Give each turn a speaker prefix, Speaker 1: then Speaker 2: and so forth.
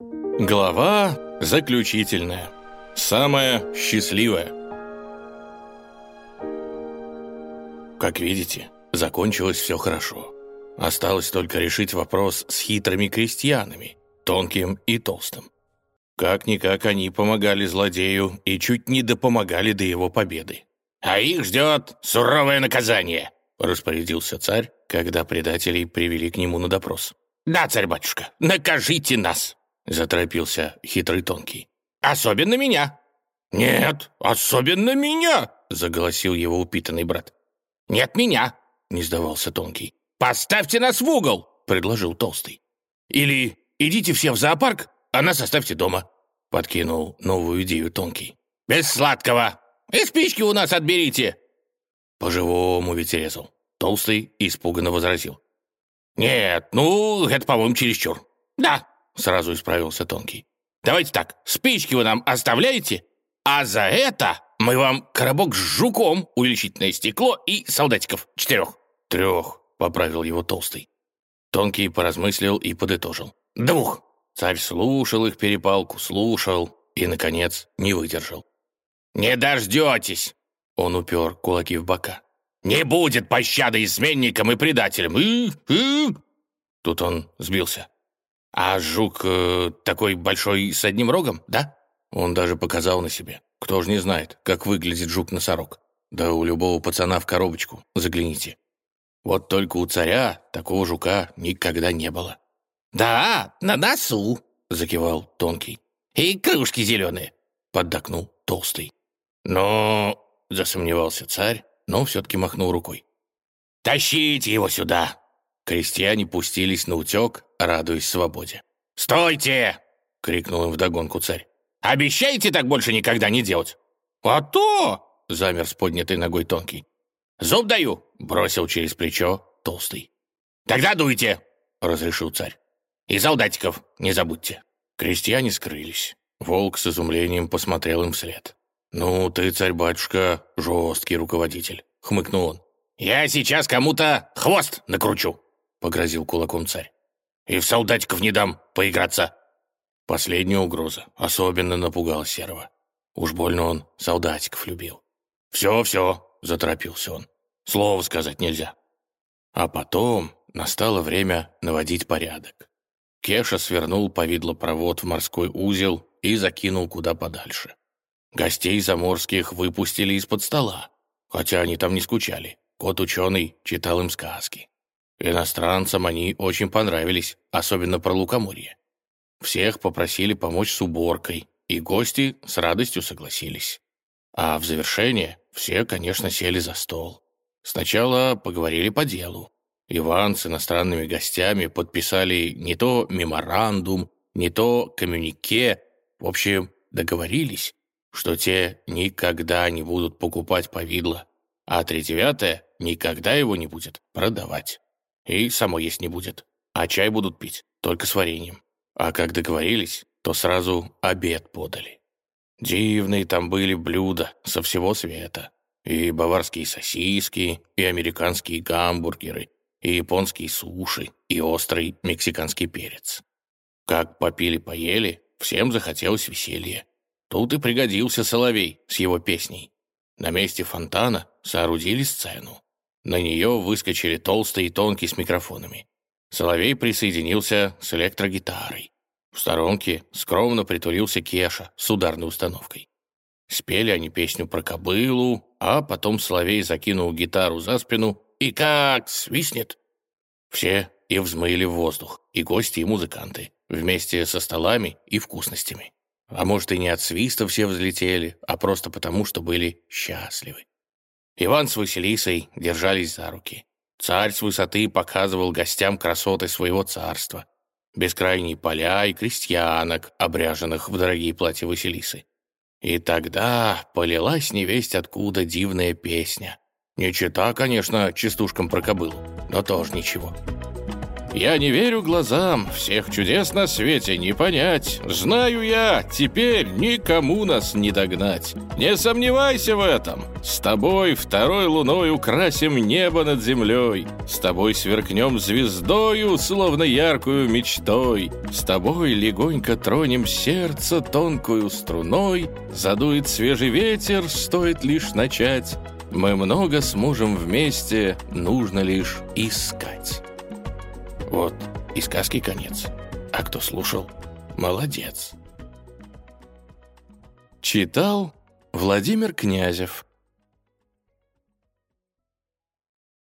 Speaker 1: Глава заключительная. Самая счастливая. Как видите, закончилось все хорошо. Осталось только решить вопрос с хитрыми крестьянами, тонким и толстым. Как-никак они помогали злодею и чуть не допомогали до его победы. «А их ждет суровое наказание», — распорядился царь, когда предателей привели к нему на допрос. «Да, царь-батюшка, накажите нас!» — заторопился хитрый тонкий. «Особенно меня!» «Нет, особенно меня!» — заголосил его упитанный брат. «Нет меня!» — не сдавался тонкий. «Поставьте нас в угол!» — предложил толстый. «Или идите все в зоопарк, а нас оставьте дома!» — подкинул новую идею тонкий. «Без сладкого! И спички у нас отберите!» По-живому ведь резал. Толстый испуганно возразил. «Нет, ну, это, по-моему, чересчур». «Да», — сразу исправился Тонкий. «Давайте так, спички вы нам оставляете, а за это мы вам коробок с жуком, увеличительное стекло и солдатиков. Четырех». «Трех», — поправил его Толстый. Тонкий поразмыслил и подытожил. «Двух». Царь слушал их перепалку, слушал и, наконец, не выдержал. «Не дождетесь!» Он упер кулаки в бока. Не будет пощады изменникам и предателям. И, и. Тут он сбился. А жук э, такой большой с одним рогом, да? Он даже показал на себе. Кто ж не знает, как выглядит жук-носорог. Да у любого пацана в коробочку, загляните. Вот только у царя такого жука никогда не было. «Да, на носу», — закивал тонкий. «И кружки зеленые», — поддакнул толстый. «Но...» — засомневался царь, но все-таки махнул рукой. «Тащите его сюда!» Крестьяне пустились на утек, радуясь свободе. «Стойте!» — крикнул им вдогонку царь. «Обещайте так больше никогда не делать!» «А то!» — замер с поднятой ногой тонкий. «Зуб даю!» — бросил через плечо толстый. «Тогда дуйте!» — разрешил царь. «И солдатиков не забудьте!» Крестьяне скрылись. Волк с изумлением посмотрел им вслед. «Ну, ты, царь-батюшка, жесткий руководитель», — хмыкнул он. «Я сейчас кому-то хвост накручу», — погрозил кулаком царь. «И в солдатиков не дам поиграться». Последняя угроза особенно напугала Серого. Уж больно он солдатиков любил. «Все, все», — заторопился он. «Слово сказать нельзя». А потом настало время наводить порядок. Кеша свернул повидлопровод в морской узел и закинул куда подальше. Гостей заморских выпустили из-под стола, хотя они там не скучали. Кот-ученый читал им сказки. Иностранцам они очень понравились, особенно про лукоморье. Всех попросили помочь с уборкой, и гости с радостью согласились. А в завершение все, конечно, сели за стол. Сначала поговорили по делу. Иван с иностранными гостями подписали не то меморандум, не то коммюнике. В общем, договорились, что те никогда не будут покупать повидло, а тридевятое никогда его не будет продавать. И само есть не будет. А чай будут пить, только с вареньем. А как договорились, то сразу обед подали. Дивные там были блюда со всего света. И баварские сосиски, и американские гамбургеры, и японские суши, и острый мексиканский перец. Как попили-поели, всем захотелось веселья. Тут и пригодился Соловей с его песней. На месте фонтана соорудили сцену. На нее выскочили толстый и тонкий с микрофонами. Соловей присоединился с электрогитарой. В сторонке скромно притулился Кеша с ударной установкой. Спели они песню про кобылу, а потом Соловей закинул гитару за спину и как свистнет. Все и взмыли в воздух, и гости, и музыканты, вместе со столами и вкусностями. А может, и не от свиста все взлетели, а просто потому, что были счастливы. Иван с Василисой держались за руки. Царь с высоты показывал гостям красоты своего царства. Бескрайние поля и крестьянок, обряженных в дорогие платья Василисы. И тогда полилась невесть откуда дивная песня. Не чита, конечно, частушкам про кобылу, но тоже ничего. Я не верю глазам, всех чудес на свете не понять. Знаю я, теперь никому нас не догнать. Не сомневайся в этом. С тобой второй луной украсим небо над землей. С тобой сверкнем звездою, словно яркую мечтой. С тобой легонько тронем сердце тонкую струной. Задует свежий ветер, стоит лишь начать. Мы много сможем вместе, нужно лишь искать. Вот и сказки конец. А кто слушал, молодец. Читал Владимир Князев